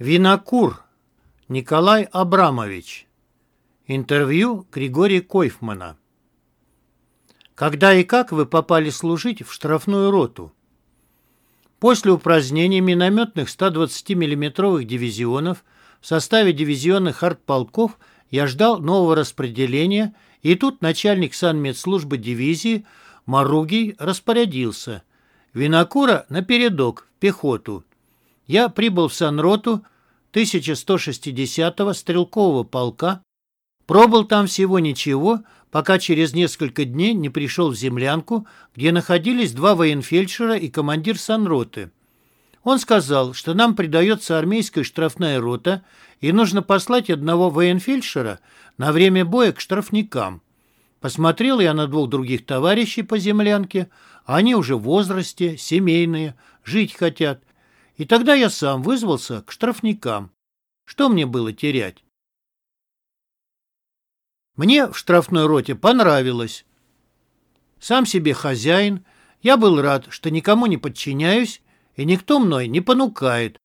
Винокур Николай Абрамович. Интервью Григория Койфмана. Когда и как вы попали служить в штрафную роту? После упразднения минометных 120 миллиметровых дивизионов в составе дивизионных артполков я ждал нового распределения, и тут начальник санмедслужбы дивизии Маругий распорядился. Винокура на передок, в пехоту. Я прибыл в санроту 1160-го стрелкового полка, пробыл там всего ничего, пока через несколько дней не пришел в землянку, где находились два военфельдшера и командир санроты. Он сказал, что нам придается армейская штрафная рота, и нужно послать одного военфельдшера на время боя к штрафникам. Посмотрел я на двух других товарищей по землянке, они уже в возрасте, семейные, жить хотят, и тогда я сам вызвался к штрафникам. Что мне было терять? Мне в штрафной роте понравилось. Сам себе хозяин, я был рад, что никому не подчиняюсь, и никто мной не понукает.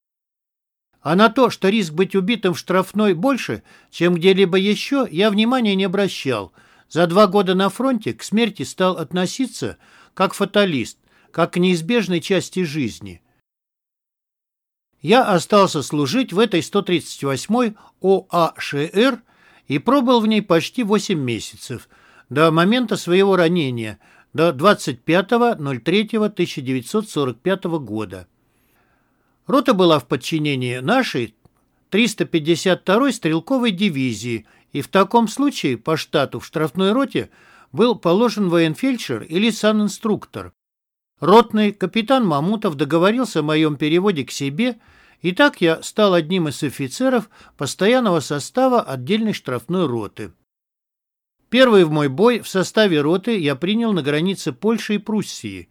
А на то, что риск быть убитым в штрафной больше, чем где-либо еще, я внимания не обращал. За два года на фронте к смерти стал относиться как фаталист, как к неизбежной части жизни я остался служить в этой 138-й ОАШР и пробыл в ней почти 8 месяцев, до момента своего ранения, до 25.03.1945 года. Рота была в подчинении нашей 352-й стрелковой дивизии, и в таком случае по штату в штрафной роте был положен военфельдшер или санинструктор. Ротный капитан Мамутов договорился о моем переводе к себе – и так я стал одним из офицеров постоянного состава отдельной штрафной роты. Первый в мой бой в составе роты я принял на границе Польши и Пруссии.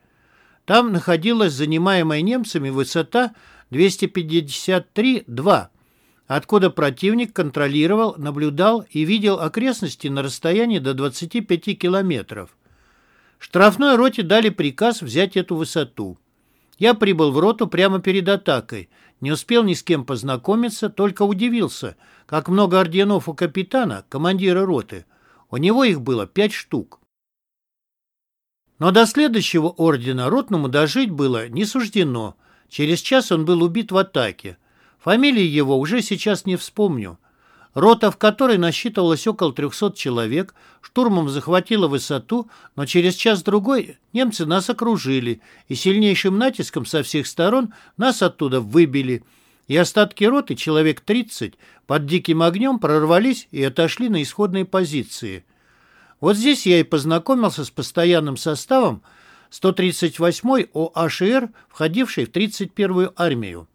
Там находилась занимаемая немцами высота 253-2, откуда противник контролировал, наблюдал и видел окрестности на расстоянии до 25 километров. Штрафной роте дали приказ взять эту высоту. Я прибыл в роту прямо перед атакой – не успел ни с кем познакомиться, только удивился, как много орденов у капитана, командира роты. У него их было пять штук. Но до следующего ордена ротному дожить было не суждено. Через час он был убит в атаке. Фамилии его уже сейчас не вспомню. Рота, в которой насчитывалось около 300 человек, штурмом захватила высоту, но через час-другой немцы нас окружили и сильнейшим натиском со всех сторон нас оттуда выбили. И остатки роты, человек 30, под диким огнем прорвались и отошли на исходные позиции. Вот здесь я и познакомился с постоянным составом 138-й ОАШР, входившей в 31-ю армию.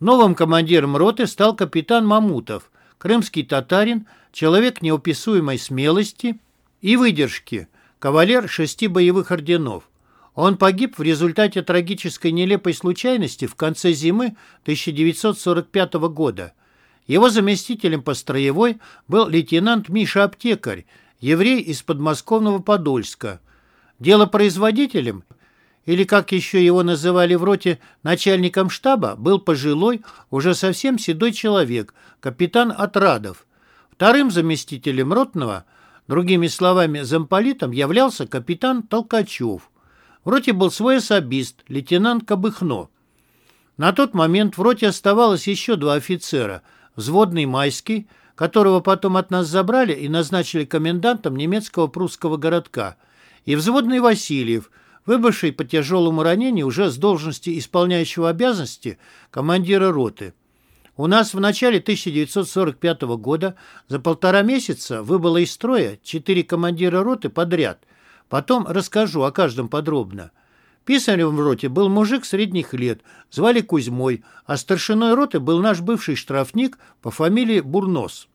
Новым командиром роты стал капитан Мамутов – крымский татарин, человек неописуемой смелости и выдержки, кавалер шести боевых орденов. Он погиб в результате трагической нелепой случайности в конце зимы 1945 года. Его заместителем по строевой был лейтенант Миша Аптекарь, еврей из подмосковного Подольска. Делопроизводителем или, как еще его называли в роте, начальником штаба, был пожилой, уже совсем седой человек, капитан Отрадов. Вторым заместителем ротного, другими словами, замполитом, являлся капитан Толкачев. В роте был свой особист, лейтенант Кабыхно. На тот момент в роте оставалось еще два офицера, взводный Майский, которого потом от нас забрали и назначили комендантом немецкого прусского городка, и взводный Васильев – выбывший по тяжелому ранению уже с должности исполняющего обязанности командира роты. У нас в начале 1945 года за полтора месяца выбыло из строя четыре командира роты подряд. Потом расскажу о каждом подробно. Писарем в роте был мужик средних лет, звали Кузьмой, а старшиной роты был наш бывший штрафник по фамилии Бурнос.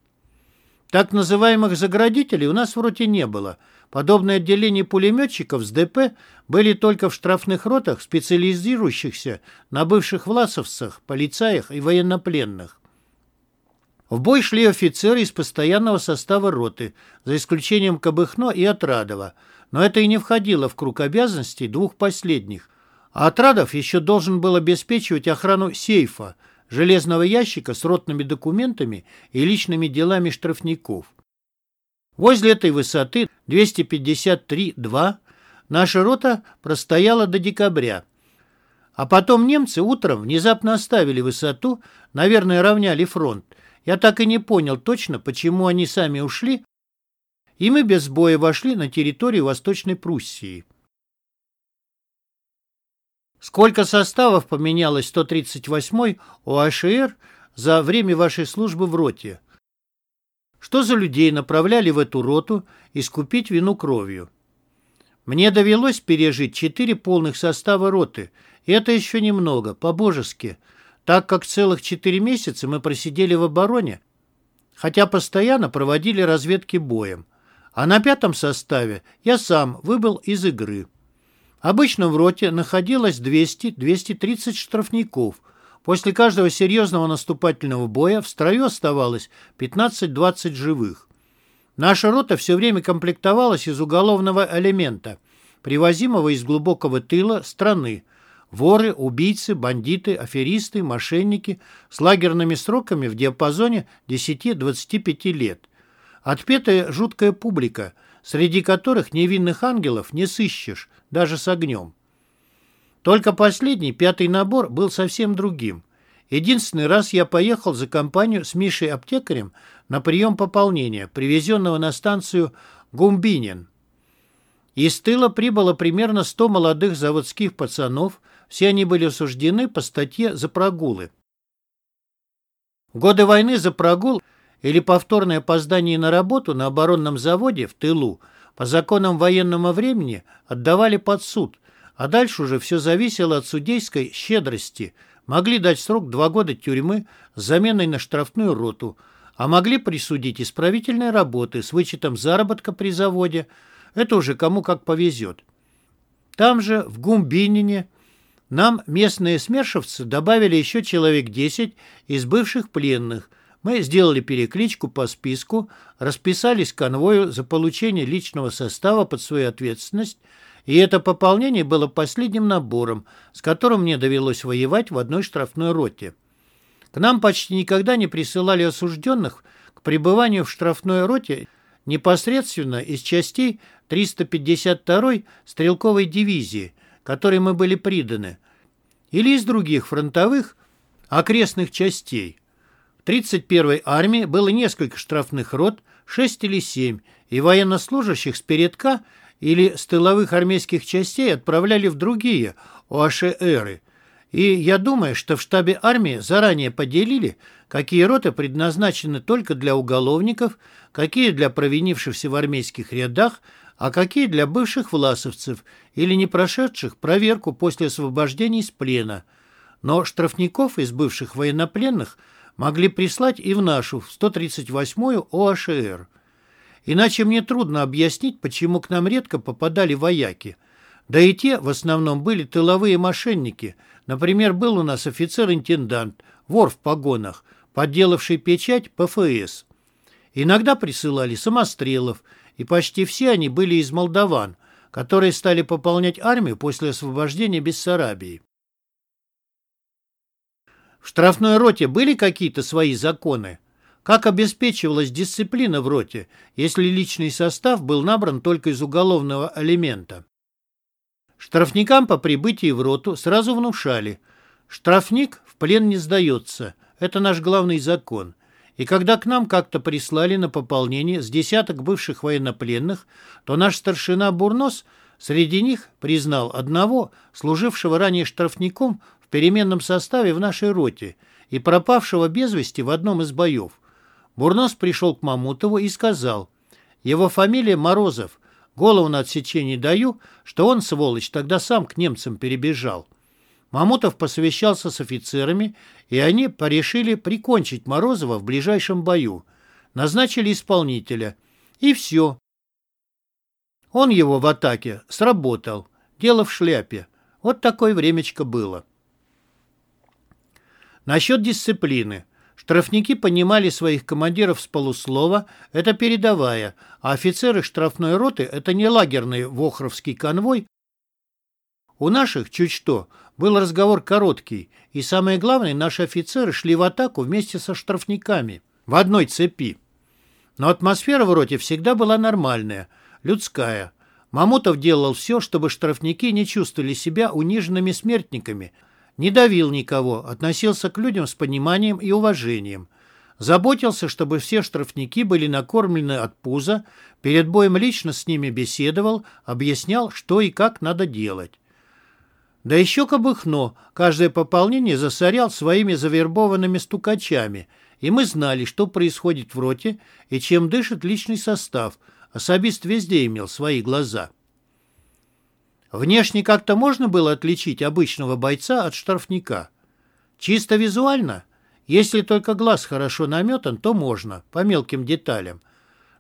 Так называемых заградителей у нас в роте не было – Подобные отделения пулеметчиков с ДП были только в штрафных ротах, специализирующихся на бывших власовцах, полицаях и военнопленных. В бой шли офицеры из постоянного состава роты, за исключением Кабыхно и Отрадова, но это и не входило в круг обязанностей двух последних. А Отрадов еще должен был обеспечивать охрану сейфа, железного ящика с ротными документами и личными делами штрафников. Возле этой высоты 253-2 наша рота простояла до декабря. А потом немцы утром внезапно оставили высоту, наверное, равняли фронт. Я так и не понял точно, почему они сами ушли, и мы без боя вошли на территорию Восточной Пруссии. Сколько составов поменялось 138-й ОАШР за время вашей службы в роте? Что за людей направляли в эту роту искупить вину кровью? Мне довелось пережить четыре полных состава роты, и это еще немного, по-божески, так как целых четыре месяца мы просидели в обороне, хотя постоянно проводили разведки боем. А на пятом составе я сам выбыл из игры. Обычно в роте находилось 200-230 штрафников. После каждого серьезного наступательного боя в строю оставалось 15-20 живых. Наша рота все время комплектовалась из уголовного элемента, привозимого из глубокого тыла страны. Воры, убийцы, бандиты, аферисты, мошенники с лагерными сроками в диапазоне 10-25 лет. Отпетая жуткая публика – среди которых невинных ангелов не сыщешь, даже с огнем. Только последний, пятый набор, был совсем другим. Единственный раз я поехал за компанию с Мишей-аптекарем на прием пополнения, привезенного на станцию Гумбинин. Из тыла прибыло примерно 100 молодых заводских пацанов, все они были осуждены по статье за прогулы. В годы войны за прогул – или повторное опоздание на работу на оборонном заводе в тылу по законам военного времени отдавали под суд, а дальше уже все зависело от судейской щедрости. Могли дать срок два года тюрьмы с заменой на штрафную роту, а могли присудить исправительной работы с вычетом заработка при заводе. Это уже кому как повезет. Там же, в Гумбинине, нам местные смершевцы добавили еще человек 10 из бывших пленных – мы сделали перекличку по списку, расписались конвою за получение личного состава под свою ответственность, и это пополнение было последним набором, с которым мне довелось воевать в одной штрафной роте. К нам почти никогда не присылали осужденных к пребыванию в штрафной роте непосредственно из частей 352-й стрелковой дивизии, которой мы были приданы, или из других фронтовых окрестных частей. 31-й армии было несколько штрафных рот, 6 или 7, и военнослужащих с передка или с тыловых армейских частей отправляли в другие ОАШ-эры. И я думаю, что в штабе армии заранее поделили, какие роты предназначены только для уголовников, какие для провинившихся в армейских рядах, а какие для бывших власовцев или не прошедших проверку после освобождения из плена. Но штрафников из бывших военнопленных – могли прислать и в нашу, в 138-ю ОАШР. Иначе мне трудно объяснить, почему к нам редко попадали вояки. Да и те в основном были тыловые мошенники. Например, был у нас офицер-интендант, вор в погонах, подделавший печать ПФС. Иногда присылали самострелов, и почти все они были из молдаван, которые стали пополнять армию после освобождения Бессарабии. В штрафной роте были какие-то свои законы? Как обеспечивалась дисциплина в роте, если личный состав был набран только из уголовного элемента? Штрафникам по прибытии в роту сразу внушали. Штрафник в плен не сдается. Это наш главный закон. И когда к нам как-то прислали на пополнение с десяток бывших военнопленных, то наш старшина Бурнос среди них признал одного, служившего ранее штрафником переменном составе в нашей роте и пропавшего без вести в одном из боев. Бурнос пришел к Мамутову и сказал, его фамилия Морозов, голову на отсечение даю, что он, сволочь, тогда сам к немцам перебежал. Мамутов посовещался с офицерами, и они порешили прикончить Морозова в ближайшем бою. Назначили исполнителя. И все. Он его в атаке сработал. Дело в шляпе. Вот такое времечко было. Насчет дисциплины. Штрафники понимали своих командиров с полуслова, это передовая, а офицеры штрафной роты – это не лагерный вохровский конвой. У наших, чуть что, Был разговор короткий, и самое главное, наши офицеры шли в атаку вместе со штрафниками в одной цепи. Но атмосфера в роте всегда была нормальная, людская. Мамутов делал все, чтобы штрафники не чувствовали себя униженными смертниками, не давил никого, относился к людям с пониманием и уважением. Заботился, чтобы все штрафники были накормлены от пуза, перед боем лично с ними беседовал, объяснял, что и как надо делать. Да еще кабыхно, каждое пополнение засорял своими завербованными стукачами, и мы знали, что происходит в роте и чем дышит личный состав. Особист везде имел свои глаза. Внешне как-то можно было отличить обычного бойца от штрафника. Чисто визуально, если только глаз хорошо наметан, то можно, по мелким деталям.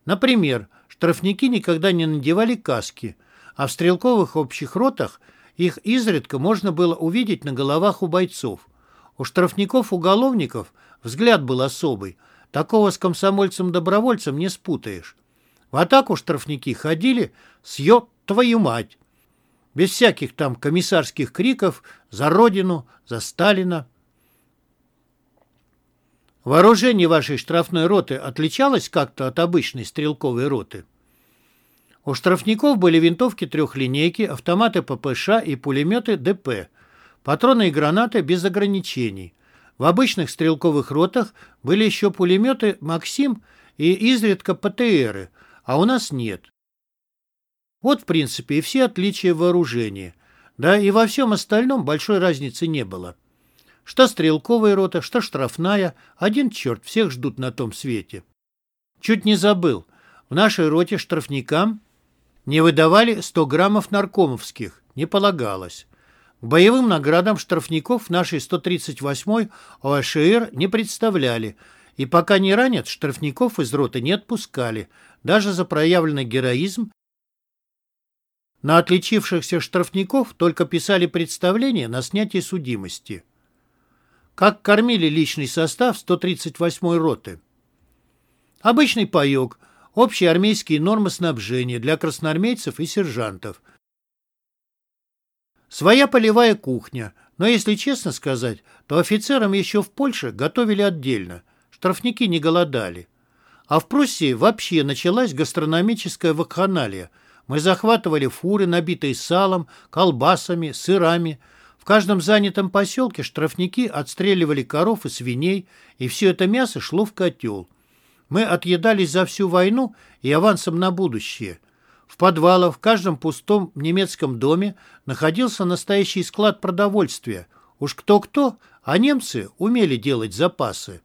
Например, штрафники никогда не надевали каски, а в стрелковых общих ротах – их изредка можно было увидеть на головах у бойцов. У штрафников-уголовников взгляд был особый. Такого с комсомольцем-добровольцем не спутаешь. В атаку штрафники ходили с «ё твою мать!» Без всяких там комиссарских криков «за Родину», «за Сталина». Вооружение вашей штрафной роты отличалось как-то от обычной стрелковой роты? У штрафников были винтовки трехлинейки, автоматы ППШ и пулеметы ДП, патроны и гранаты без ограничений. В обычных стрелковых ротах были еще пулеметы «Максим» и изредка ПТРы, а у нас нет. Вот, в принципе, и все отличия вооружения. Да и во всем остальном большой разницы не было. Что стрелковая рота, что штрафная, один черт, всех ждут на том свете. Чуть не забыл. В нашей роте штрафникам не выдавали 100 граммов наркомовских, не полагалось. К боевым наградам штрафников нашей 138-й ОАШР не представляли, и пока не ранят, штрафников из роты не отпускали, даже за проявленный героизм. На отличившихся штрафников только писали представления на снятие судимости. Как кормили личный состав 138-й роты? Обычный паек – Общие армейские нормы снабжения для красноармейцев и сержантов. Своя полевая кухня, но если честно сказать, то офицерам еще в Польше готовили отдельно. Штрафники не голодали. А в Пруссии вообще началась гастрономическая вакханалия. Мы захватывали фуры, набитые салом, колбасами, сырами. В каждом занятом поселке штрафники отстреливали коров и свиней, и все это мясо шло в котел. Мы отъедались за всю войну и авансом на будущее. В подвалах в каждом пустом немецком доме находился настоящий склад продовольствия. Уж кто-кто, а немцы умели делать запасы.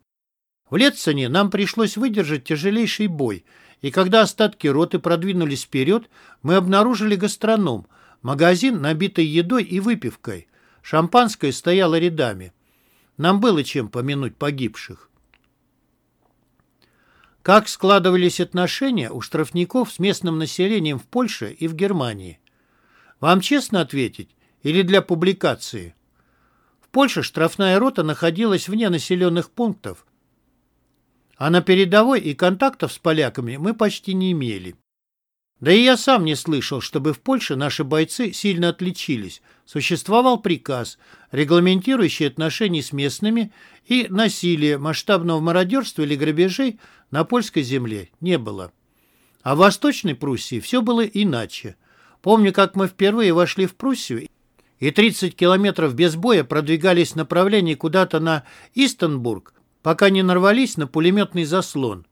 В Летцене нам пришлось выдержать тяжелейший бой, и когда остатки роты продвинулись вперед, мы обнаружили гастроном, магазин, набитый едой и выпивкой. Шампанское стояло рядами. Нам было чем помянуть погибших. Как складывались отношения у штрафников с местным населением в Польше и в Германии? Вам честно ответить или для публикации? В Польше штрафная рота находилась вне населенных пунктов, а на передовой и контактов с поляками мы почти не имели. Да и я сам не слышал, чтобы в Польше наши бойцы сильно отличились. Существовал приказ, регламентирующий отношения с местными, и насилия, масштабного мародерства или грабежей на польской земле не было. А в Восточной Пруссии все было иначе. Помню, как мы впервые вошли в Пруссию и 30 километров без боя продвигались в направлении куда-то на Истенбург, пока не нарвались на пулеметный заслон.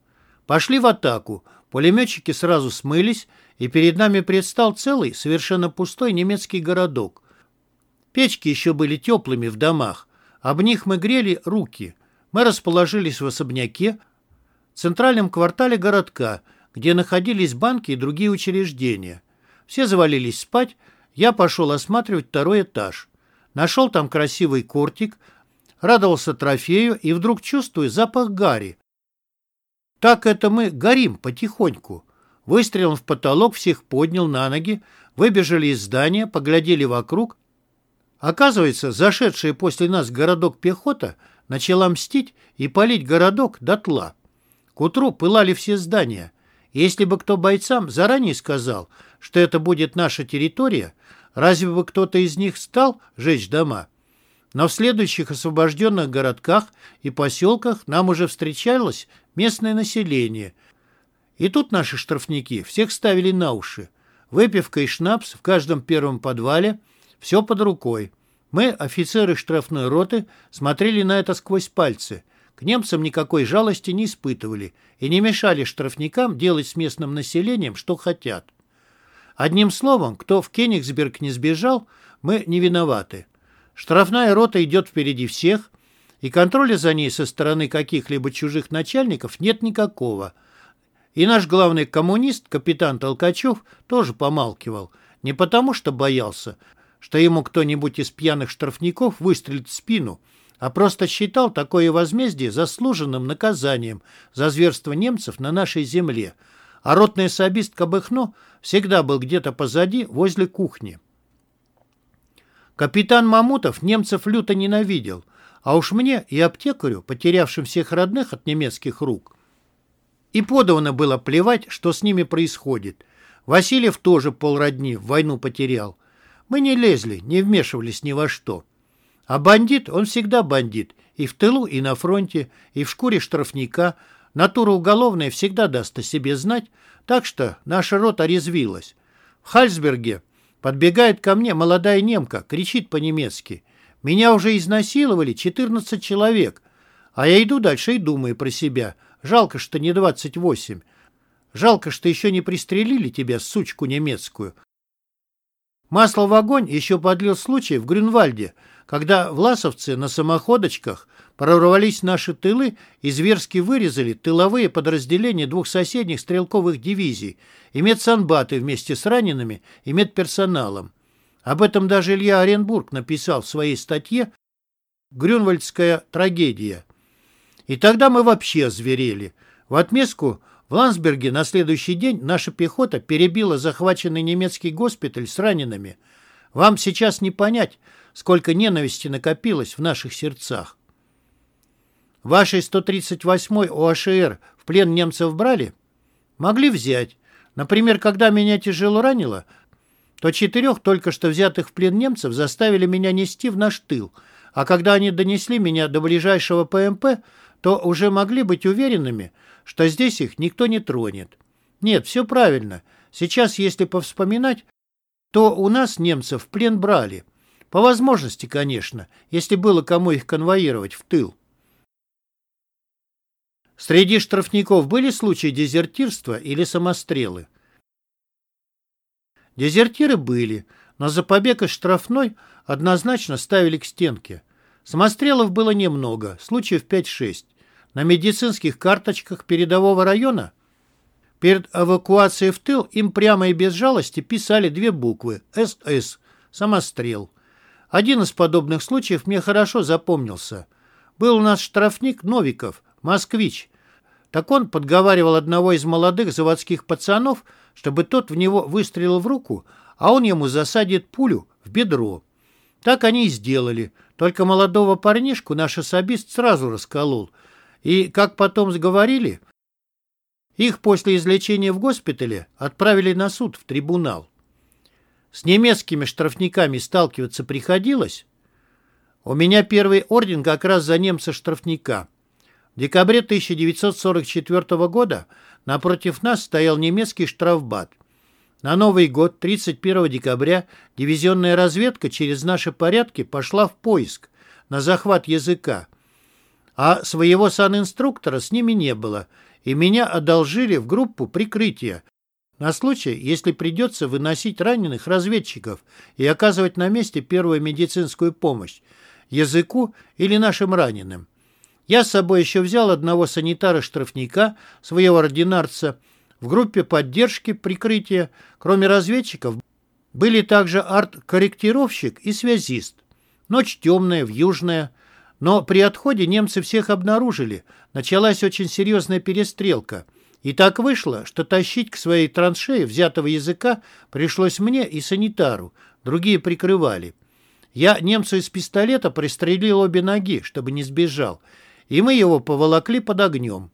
Пошли в атаку – Пулеметчики сразу смылись, и перед нами предстал целый, совершенно пустой немецкий городок. Печки еще были теплыми в домах. Об них мы грели руки. Мы расположились в особняке, в центральном квартале городка, где находились банки и другие учреждения. Все завалились спать, я пошел осматривать второй этаж. Нашел там красивый кортик, радовался трофею и вдруг чувствую запах гари. Так это мы горим потихоньку. Выстрелом в потолок всех поднял на ноги, выбежали из здания, поглядели вокруг. Оказывается, зашедшая после нас городок пехота начала мстить и палить городок дотла. К утру пылали все здания. Если бы кто бойцам заранее сказал, что это будет наша территория, разве бы кто-то из них стал жечь дома? Но в следующих освобожденных городках и поселках нам уже встречалось местное население. И тут наши штрафники всех ставили на уши. Выпивка и шнапс в каждом первом подвале, все под рукой. Мы, офицеры штрафной роты, смотрели на это сквозь пальцы. К немцам никакой жалости не испытывали и не мешали штрафникам делать с местным населением, что хотят. Одним словом, кто в Кенигсберг не сбежал, мы не виноваты. Штрафная рота идет впереди всех, и контроля за ней со стороны каких-либо чужих начальников нет никакого. И наш главный коммунист, капитан Толкачев, тоже помалкивал. Не потому, что боялся, что ему кто-нибудь из пьяных штрафников выстрелит в спину, а просто считал такое возмездие заслуженным наказанием за зверство немцев на нашей земле, а ротный особист Кабыхно всегда был где-то позади, возле кухни. Капитан Мамутов немцев люто ненавидел, а уж мне и аптекарю, потерявшим всех родных от немецких рук. И подавно было плевать, что с ними происходит. Васильев тоже полродни в войну потерял. Мы не лезли, не вмешивались ни во что. А бандит, он всегда бандит. И в тылу, и на фронте, и в шкуре штрафника. Натура уголовная всегда даст о себе знать, так что наша рота резвилась. В Хальсберге Подбегает ко мне молодая немка, кричит по-немецки. Меня уже изнасиловали 14 человек. А я иду дальше и думаю про себя. Жалко, что не 28. Жалко, что еще не пристрелили тебя, сучку немецкую. Масло в огонь еще подлил случай в Грюнвальде, когда власовцы на самоходочках прорвались наши тылы и зверски вырезали тыловые подразделения двух соседних стрелковых дивизий и медсанбаты вместе с ранеными и медперсоналом. Об этом даже Илья Оренбург написал в своей статье «Грюнвальдская трагедия». И тогда мы вообще озверели. В отместку в Ландсберге на следующий день наша пехота перебила захваченный немецкий госпиталь с ранеными. Вам сейчас не понять, сколько ненависти накопилось в наших сердцах. Вашей 138-й ОАШР в плен немцев брали? Могли взять. Например, когда меня тяжело ранило, то четырех только что взятых в плен немцев заставили меня нести в наш тыл, а когда они донесли меня до ближайшего ПМП, то уже могли быть уверенными, что здесь их никто не тронет. Нет, все правильно. Сейчас, если повспоминать, то у нас немцев в плен брали. По возможности, конечно, если было кому их конвоировать в тыл. Среди штрафников были случаи дезертирства или самострелы? Дезертиры были, но за побег из штрафной однозначно ставили к стенке. Самострелов было немного, случаев 5-6. На медицинских карточках передового района перед эвакуацией в тыл им прямо и без жалости писали две буквы «СС» – самострел. Один из подобных случаев мне хорошо запомнился. Был у нас штрафник Новиков, москвич, так он подговаривал одного из молодых заводских пацанов, чтобы тот в него выстрелил в руку, а он ему засадит пулю в бедро. Так они и сделали. Только молодого парнишку наш особист сразу расколол. И, как потом сговорили, их после излечения в госпитале отправили на суд в трибунал. С немецкими штрафниками сталкиваться приходилось? У меня первый орден как раз за немца-штрафника. Декабре 1944 года напротив нас стоял немецкий штрафбат. На Новый год, 31 декабря, дивизионная разведка через наши порядки пошла в поиск, на захват языка. А своего санинструктора с ними не было, и меня одолжили в группу прикрытия, на случай, если придется выносить раненых разведчиков и оказывать на месте первую медицинскую помощь языку или нашим раненым. Я с собой еще взял одного санитара-штрафника, своего ординарца. В группе поддержки прикрытия, кроме разведчиков, были также арт-корректировщик и связист. Ночь темная, вьюжная. Но при отходе немцы всех обнаружили. Началась очень серьезная перестрелка. И так вышло, что тащить к своей траншее взятого языка пришлось мне и санитару. Другие прикрывали. Я немцу из пистолета пристрелил обе ноги, чтобы не сбежал и мы его поволокли под огнем.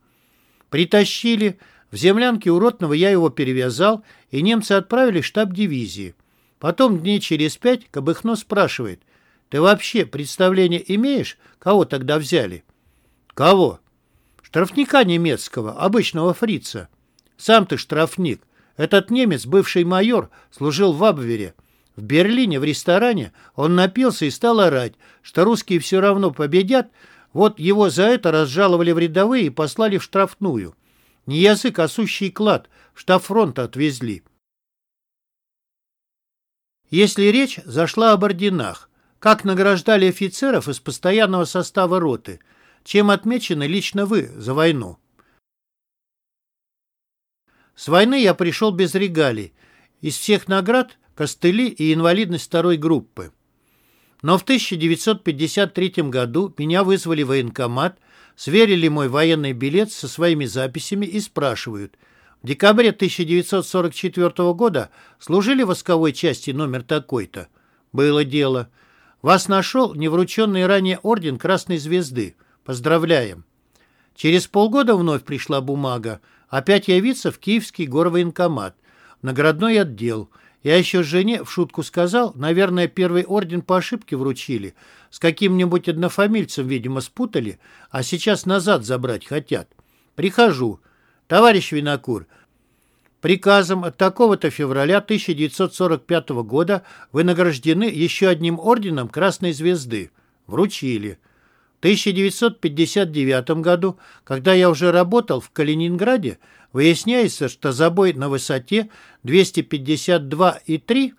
Притащили, в землянке у Ротного я его перевязал, и немцы отправили штаб дивизии. Потом дней через пять Кабыхно спрашивает, Ты вообще представление имеешь, кого тогда взяли? Кого? Штрафника немецкого, обычного фрица. Сам ты штрафник. Этот немец, бывший майор, служил в Абвере. В Берлине в ресторане он напился и стал орать, что русские все равно победят, вот его за это разжаловали в рядовые и послали в штрафную. Не язык, а сущий клад, в штаб фронта отвезли. Если речь зашла об орденах, как награждали офицеров из постоянного состава роты, чем отмечены лично вы за войну? С войны я пришел без регалий. Из всех наград – костыли и инвалидность второй группы. Но в 1953 году меня вызвали в военкомат, сверили мой военный билет со своими записями и спрашивают – в декабре 1944 года служили в восковой части номер такой-то? Было дело. Вас нашел неврученный ранее орден Красной Звезды. Поздравляем. Через полгода вновь пришла бумага. Опять явиться в Киевский горвоенкомат, наградной отдел. Я еще жене в шутку сказал, наверное, первый орден по ошибке вручили. С каким-нибудь однофамильцем, видимо, спутали, а сейчас назад забрать хотят. Прихожу. Товарищ Винокур, приказом от такого-то февраля 1945 года вы награждены еще одним орденом Красной Звезды. Вручили. В 1959 году, когда я уже работал в Калининграде, выясняется, что забой на высоте 252,3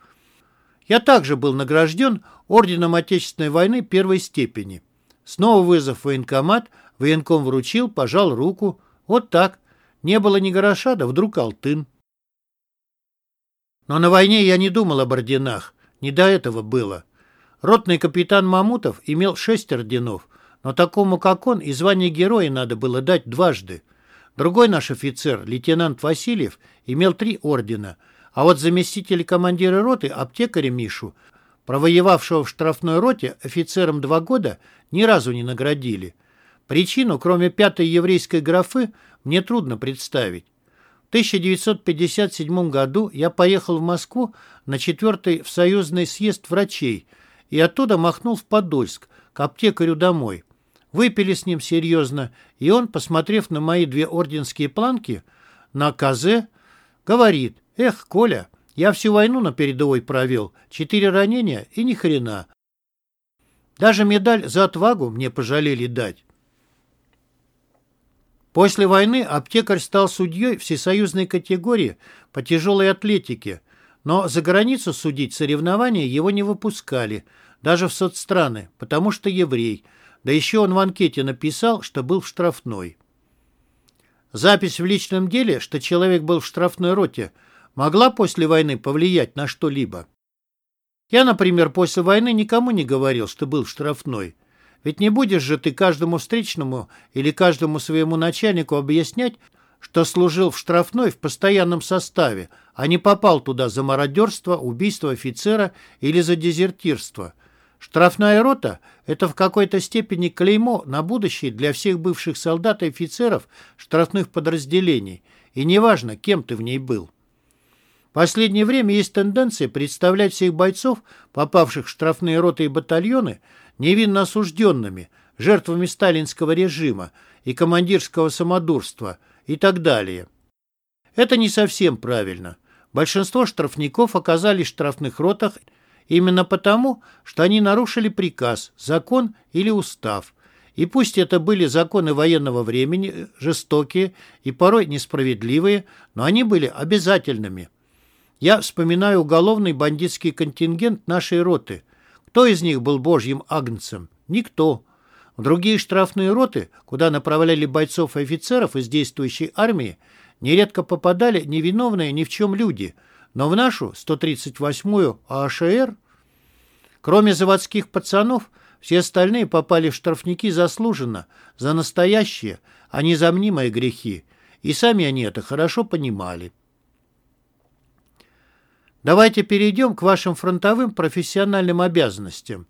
я также был награжден орденом Отечественной войны первой степени. Снова вызов военкомат, военком вручил, пожал руку. Вот так. Не было ни гроша, да вдруг алтын. Но на войне я не думал об орденах. Не до этого было. Ротный капитан Мамутов имел шесть орденов, но такому, как он, и звание героя надо было дать дважды. Другой наш офицер, лейтенант Васильев, имел три ордена, а вот заместитель командира роты, аптекаря Мишу, провоевавшего в штрафной роте офицером два года, ни разу не наградили. Причину, кроме пятой еврейской графы, мне трудно представить. В 1957 году я поехал в Москву на четвертый всоюзный съезд врачей и оттуда махнул в Подольск, к аптекарю домой. Выпили с ним серьезно, и он, посмотрев на мои две орденские планки, на КЗ, говорит, «Эх, Коля, я всю войну на передовой провел, четыре ранения и ни хрена. Даже медаль за отвагу мне пожалели дать». После войны аптекарь стал судьей всесоюзной категории по тяжелой атлетике, но за границу судить соревнования его не выпускали, даже в соцстраны, потому что еврей, да еще он в анкете написал, что был в штрафной. Запись в личном деле, что человек был в штрафной роте, могла после войны повлиять на что-либо. Я, например, после войны никому не говорил, что был в штрафной. Ведь не будешь же ты каждому встречному или каждому своему начальнику объяснять, что служил в штрафной в постоянном составе, а не попал туда за мародерство, убийство офицера или за дезертирство. Штрафная рота – это в какой-то степени клеймо на будущее для всех бывших солдат и офицеров штрафных подразделений, и неважно, кем ты в ней был. В последнее время есть тенденция представлять всех бойцов, попавших в штрафные роты и батальоны – невинно осужденными, жертвами сталинского режима и командирского самодурства и так далее. Это не совсем правильно. Большинство штрафников оказались в штрафных ротах именно потому, что они нарушили приказ, закон или устав. И пусть это были законы военного времени, жестокие и порой несправедливые, но они были обязательными. Я вспоминаю уголовный бандитский контингент нашей роты – кто из них был божьим агнцем? Никто. В другие штрафные роты, куда направляли бойцов и офицеров из действующей армии, нередко попадали невиновные ни в чем люди, но в нашу 138-ю АШР, кроме заводских пацанов, все остальные попали в штрафники заслуженно, за настоящие, а не за мнимые грехи, и сами они это хорошо понимали. Давайте перейдем к вашим фронтовым профессиональным обязанностям.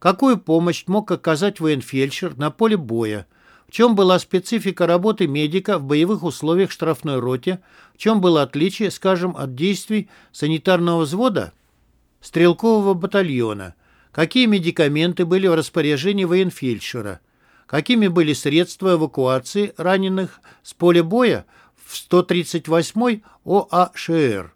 Какую помощь мог оказать военфельдшер на поле боя? Чем была специфика работы медика в боевых условиях штрафной роте? В чем было отличие, скажем, от действий санитарного взвода стрелкового батальона? какие медикаменты были в распоряжении военфельдшера, какими были средства эвакуации раненых с поля боя в 138-й ОАШР.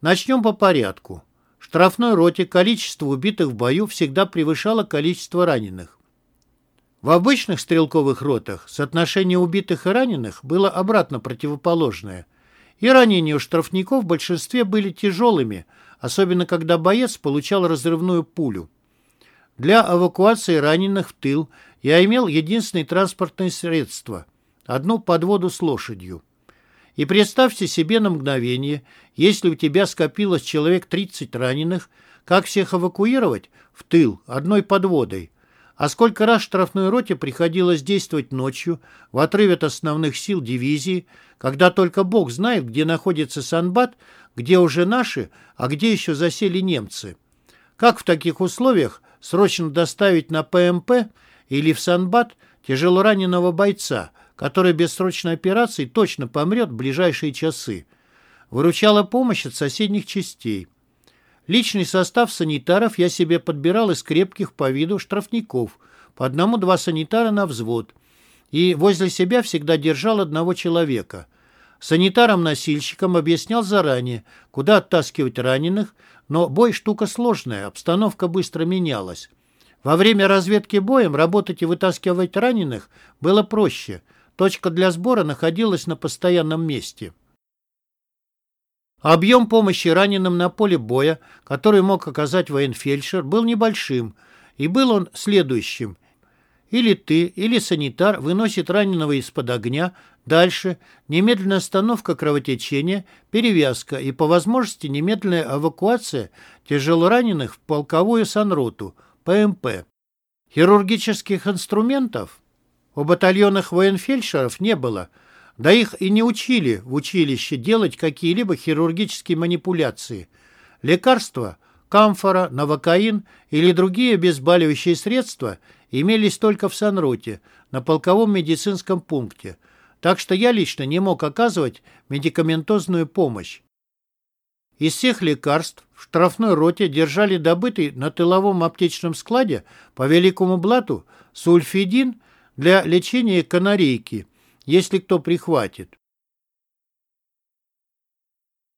Начнем по порядку. В штрафной роте количество убитых в бою всегда превышало количество раненых. В обычных стрелковых ротах соотношение убитых и раненых было обратно противоположное. И ранения у штрафников в большинстве были тяжелыми, особенно когда боец получал разрывную пулю. Для эвакуации раненых в тыл я имел единственное транспортное средство – одну подводу с лошадью. И представьте себе на мгновение, если у тебя скопилось человек 30 раненых, как всех эвакуировать? В тыл, одной подводой. А сколько раз штрафной роте приходилось действовать ночью, в отрыве от основных сил дивизии, когда только Бог знает, где находится Санбат, где уже наши, а где еще засели немцы. Как в таких условиях срочно доставить на ПМП или в Санбат тяжелораненого бойца, который без срочной операции точно помрет в ближайшие часы? Выручала помощь от соседних частей. Личный состав санитаров я себе подбирал из крепких по виду штрафников, по одному-два санитара на взвод, и возле себя всегда держал одного человека. Санитарам-носильщикам объяснял заранее, куда оттаскивать раненых, но бой штука сложная, обстановка быстро менялась. Во время разведки боем работать и вытаскивать раненых было проще. Точка для сбора находилась на постоянном месте. Объем помощи раненым на поле боя, который мог оказать военфельдшер, был небольшим, и был он следующим. Или ты, или санитар выносит раненого из-под огня, дальше немедленная остановка кровотечения, перевязка и, по возможности, немедленная эвакуация тяжелораненых в полковую санроту, ПМП. Хирургических инструментов у батальонах военфельдшеров не было – да их и не учили в училище делать какие-либо хирургические манипуляции. Лекарства, камфора, новокаин или другие обезболивающие средства имелись только в Санроте, на полковом медицинском пункте, так что я лично не мог оказывать медикаментозную помощь. Из всех лекарств в штрафной роте держали добытый на тыловом аптечном складе по великому блату сульфидин для лечения канарейки – если кто прихватит.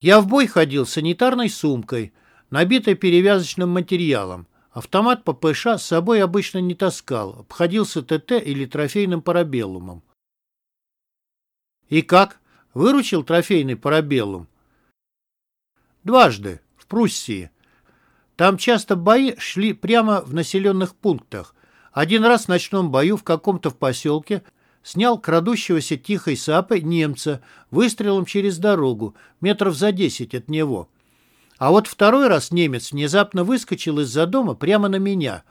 Я в бой ходил с санитарной сумкой, набитой перевязочным материалом. Автомат ППШ с собой обычно не таскал, обходился ТТ или трофейным парабеллумом. И как? Выручил трофейный парабеллум? Дважды, в Пруссии. Там часто бои шли прямо в населенных пунктах. Один раз в ночном бою в каком-то поселке – снял крадущегося тихой сапой немца выстрелом через дорогу, метров за десять от него. А вот второй раз немец внезапно выскочил из-за дома прямо на меня,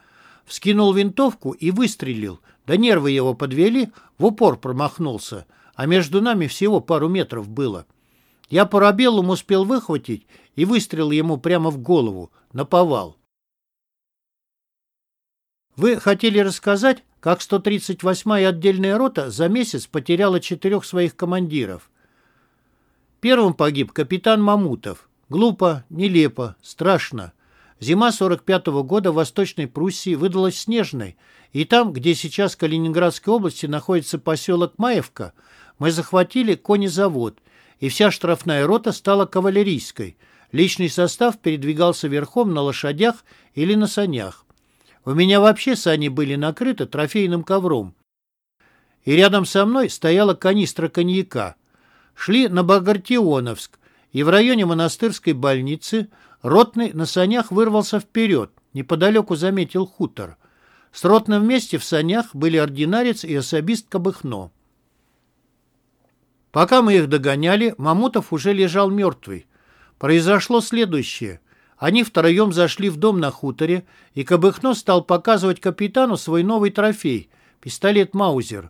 вскинул винтовку и выстрелил. Да нервы его подвели, в упор промахнулся, а между нами всего пару метров было. Я парабеллум успел выхватить и выстрелил ему прямо в голову, на повал. Вы хотели рассказать, как 138-я отдельная рота за месяц потеряла четырех своих командиров. Первым погиб капитан Мамутов. Глупо, нелепо, страшно. Зима 45 -го года в Восточной Пруссии выдалась снежной, и там, где сейчас в Калининградской области находится поселок Маевка, мы захватили конезавод, и вся штрафная рота стала кавалерийской. Личный состав передвигался верхом на лошадях или на санях. У меня вообще сани были накрыты трофейным ковром. И рядом со мной стояла канистра коньяка. Шли на Багратионовск, и в районе монастырской больницы ротный на санях вырвался вперед, неподалеку заметил хутор. С ротным вместе в санях были ординарец и особист Кабыхно. Пока мы их догоняли, Мамутов уже лежал мертвый. Произошло следующее – они втроем зашли в дом на хуторе, и Кабыхно стал показывать капитану свой новый трофей — пистолет Маузер.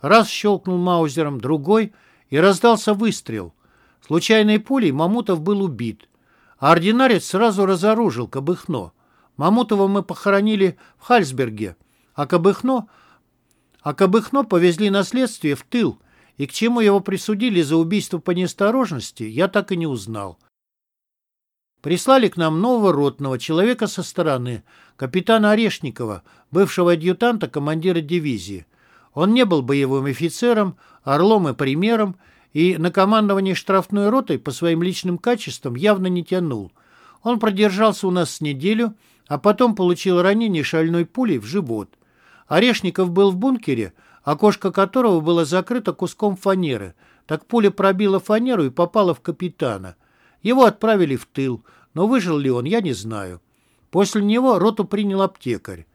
Раз щелкнул Маузером, другой, и раздался выстрел. Случайной пулей Мамутов был убит. А ординарец сразу разоружил Кабыхно. Мамутова мы похоронили в Хальсберге, а Кабыхно, а Кабыхно повезли на следствие в тыл, и к чему его присудили за убийство по неосторожности, я так и не узнал. Прислали к нам нового ротного, человека со стороны, капитана Орешникова, бывшего адъютанта командира дивизии. Он не был боевым офицером, орлом и примером, и на командовании штрафной ротой по своим личным качествам явно не тянул. Он продержался у нас с неделю, а потом получил ранение шальной пулей в живот. Орешников был в бункере, окошко которого было закрыто куском фанеры. Так пуля пробила фанеру и попала в капитана. Его отправили в тыл, но выжил ли он, я не знаю. После него роту принял аптекарь.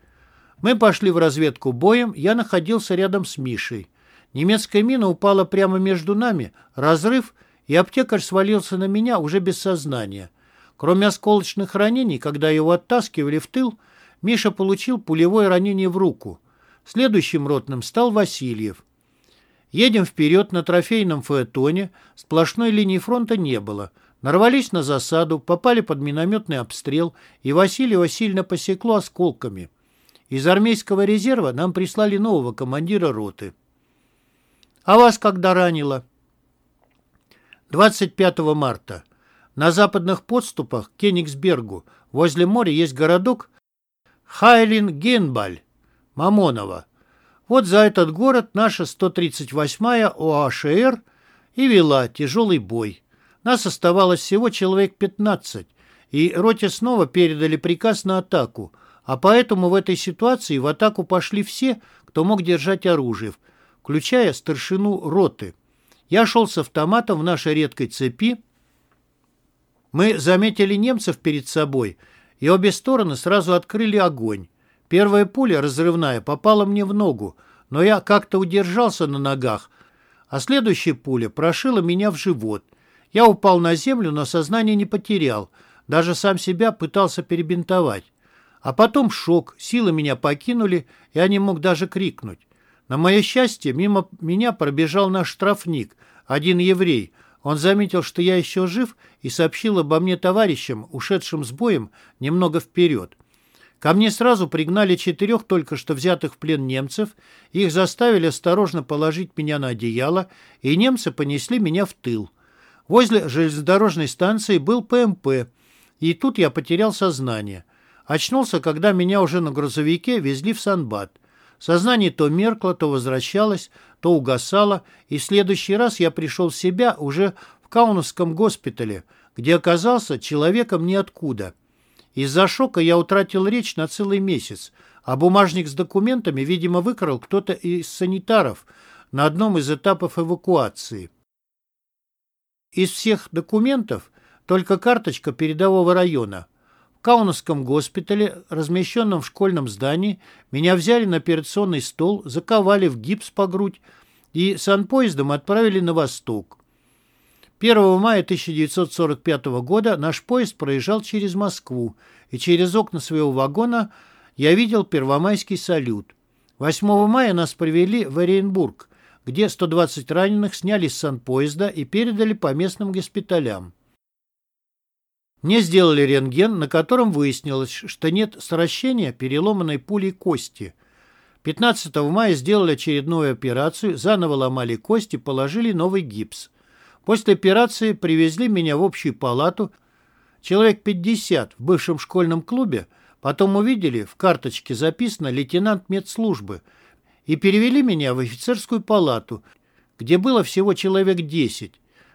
Мы пошли в разведку боем, я находился рядом с Мишей. Немецкая мина упала прямо между нами, разрыв, и аптекарь свалился на меня уже без сознания. Кроме осколочных ранений, когда его оттаскивали в тыл, Миша получил пулевое ранение в руку. Следующим ротным стал Васильев. Едем вперед на трофейном фаэтоне, сплошной линии фронта не было – Нарвались на засаду, попали под минометный обстрел, и Васильева сильно посекло осколками. Из армейского резерва нам прислали нового командира роты. «А вас когда ранило?» 25 марта. На западных подступах к Кенигсбергу возле моря есть городок Хайлин-Генбаль, Мамоново. Вот за этот город наша 138-я ОАШР и вела тяжелый бой. Нас оставалось всего человек 15, и роте снова передали приказ на атаку, а поэтому в этой ситуации в атаку пошли все, кто мог держать оружие, включая старшину роты. Я шел с автоматом в нашей редкой цепи. Мы заметили немцев перед собой, и обе стороны сразу открыли огонь. Первая пуля, разрывная, попала мне в ногу, но я как-то удержался на ногах, а следующая пуля прошила меня в живот – я упал на землю, но сознание не потерял. Даже сам себя пытался перебинтовать. А потом шок, силы меня покинули, я не мог даже крикнуть. На мое счастье, мимо меня пробежал наш штрафник, один еврей. Он заметил, что я еще жив, и сообщил обо мне товарищам, ушедшим с боем, немного вперед. Ко мне сразу пригнали четырех только что взятых в плен немцев, их заставили осторожно положить меня на одеяло, и немцы понесли меня в тыл. Возле железнодорожной станции был ПМП, и тут я потерял сознание. Очнулся, когда меня уже на грузовике везли в Санбат. Сознание то меркло, то возвращалось, то угасало, и в следующий раз я пришел в себя уже в Каунасском госпитале, где оказался человеком ниоткуда. Из-за шока я утратил речь на целый месяц, а бумажник с документами, видимо, выкрал кто-то из санитаров на одном из этапов эвакуации. Из всех документов только карточка передового района. В Каунасском госпитале, размещенном в школьном здании, меня взяли на операционный стол, заковали в гипс по грудь и санпоездом отправили на восток. 1 мая 1945 года наш поезд проезжал через Москву, и через окна своего вагона я видел первомайский салют. 8 мая нас привели в Оренбург, где 120 раненых сняли с санпоезда и передали по местным госпиталям. Мне сделали рентген, на котором выяснилось, что нет сращения переломанной пулей кости. 15 мая сделали очередную операцию, заново ломали кости, положили новый гипс. После операции привезли меня в общую палату. Человек 50 в бывшем школьном клубе, потом увидели, в карточке записано лейтенант медслужбы – и перевели меня в офицерскую палату, где было всего человек десять.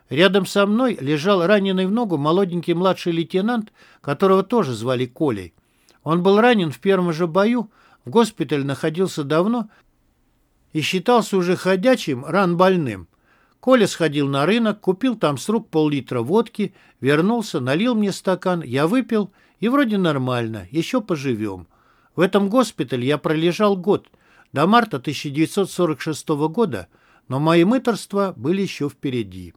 Рядом со мной лежал раненый в ногу молоденький младший лейтенант, которого тоже звали Колей. Он был ранен в первом же бою, в госпитале находился давно и считался уже ходячим ран больным. Коля сходил на рынок, купил там с рук пол-литра водки, вернулся, налил мне стакан, я выпил, и вроде нормально, еще поживем. В этом госпитале я пролежал год – до марта 1946 года, но мои мыторства были еще впереди.